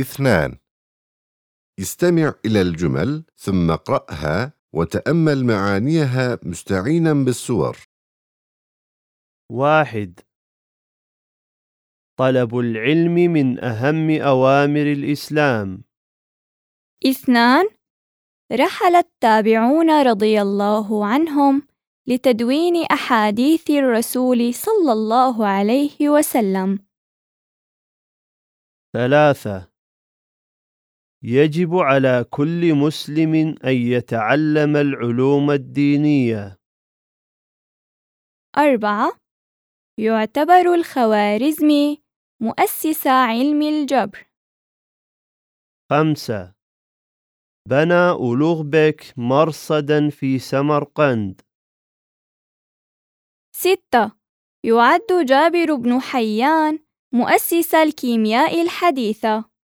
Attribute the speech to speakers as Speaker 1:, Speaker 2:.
Speaker 1: اثنان. استمع إلى الجمل ثم اقرأها وتأمل معانيها مستعينا بالصور.
Speaker 2: واحد. طلب العلم من أهم أوامر الإسلام.
Speaker 3: اثنان. رحل التابعون رضي الله عنهم لتدوين أحاديث الرسول صلى الله عليه وسلم.
Speaker 2: ثلاثة. يجب على كل مسلم أن يتعلم العلوم الدينية.
Speaker 3: أربعة. يعتبر الخوارزمي مؤسس علم الجبر.
Speaker 2: خمسة. بنى أولوغبك مرصدا في سمرقند.
Speaker 3: ستة. يعد جابر بن حيان مؤسس الكيمياء الحديثة.